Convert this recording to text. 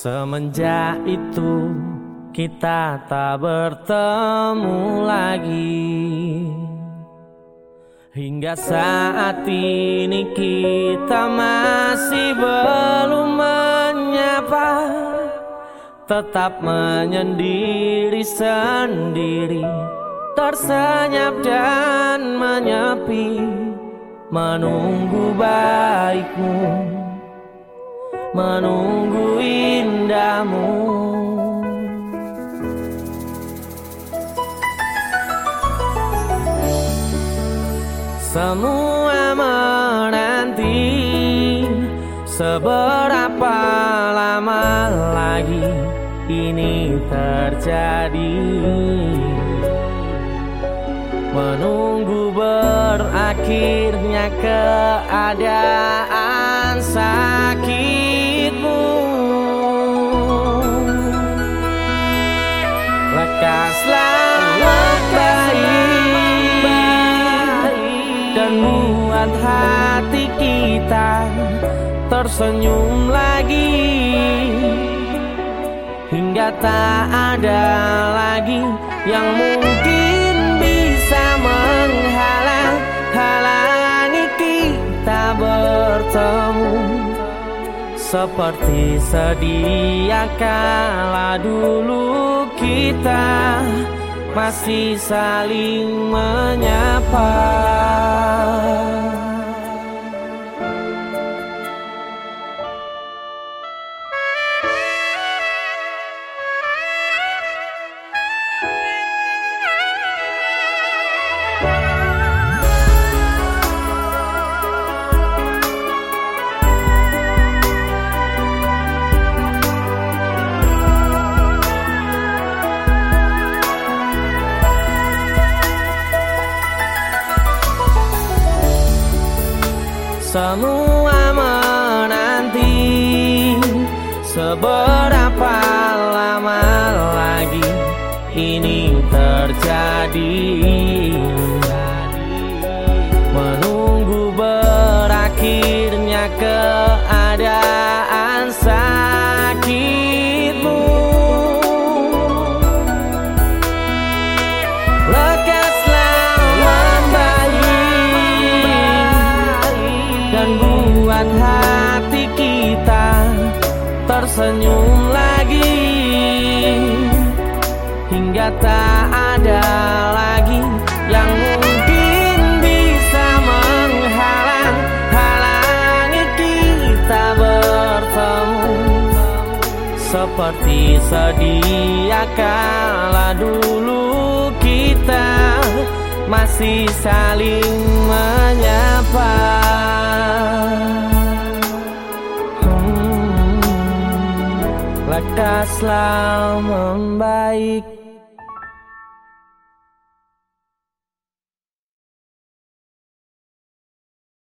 Semenjak itu kita tak bertemu lagi. Hingga saat ini kita masih belum menyapa. Tetap menyendiri sendiri Tersenyap dan menyepi. Menunggu baikmu menunggu indahmu. Semua menanti Seberapa lama lagi ini terjadi? Menunggu berakhirnya keadaan sakit buat hati kita Tersenyum lagi. Hingga tak ada lagi Yang mungkin bisa menghalang Halangi kita bertemu. Seperti sedia kala dulu kita masih saling menyapa Semua menanti Seberapa lama lagi ini terjadi tak ada lagi yang mungkin bisa menghalang Halangi kita bertemu. Seperti sedia kala dulu kita masih saling menyapa. Lekaslah membaik